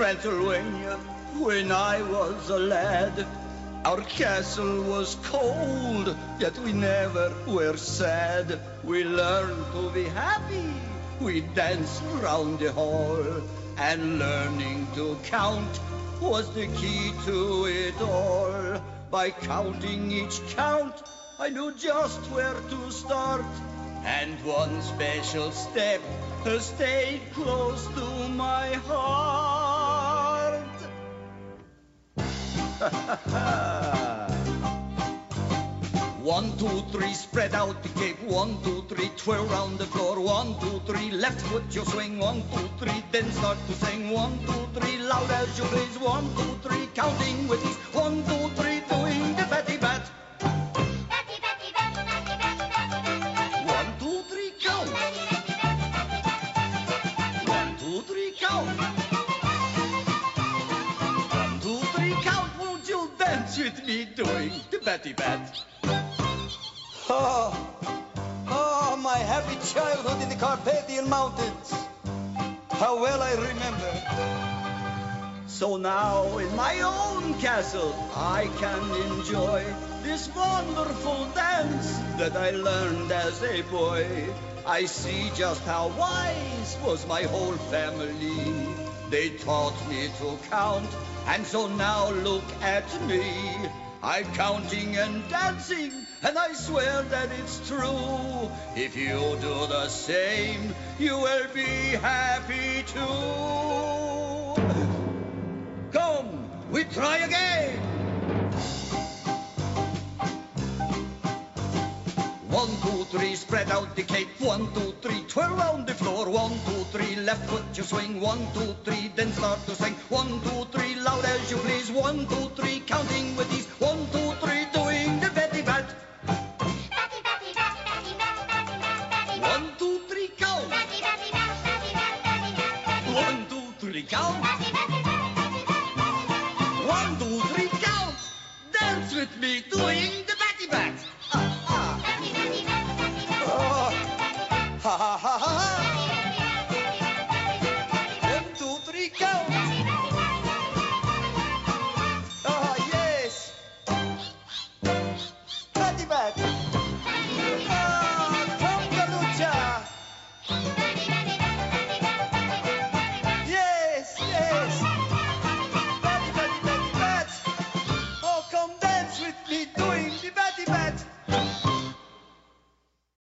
Transylvania when I was a lad. Our castle was cold, yet we never were sad. We learned to be happy. We danced round the hall, and learning to count was the key to it all. By counting each count, I knew just where to start. And one special step has stayed close to my heart. One, two, three, spread out the cape. One, two, three, twirl round the floor. One, two, three, left foot you swing. One, two, three, then start to sing. One, two, three, loud as you please. One, two, three, counting with ease. One, two, three, doing the Batty Bat. One, two, three, count. One, two, three, count. With me doing the Batty Bat? Oh, oh, my happy childhood in the Carpathian Mountains. How well I remember. So now in my own castle I can enjoy this wonderful dance that I learned as a boy. I see just how wise was my whole family. They taught me to count, and so now look at me. I'm counting and dancing, and I swear that it's true. If you do the same, you will be happy too. Come, we try again. One, two, three, spread out the cape. One, two, three, twirl round the floor. One, two, three, left foot you swing. One, two, three, then start to sing. One, two, three, loud as you please. One, two, three, counting with ease. One, two, three, doing the Batty Bat. One, two, three, count. One, two, three, count. One, two, three, count. Dance with me doing ha ha ha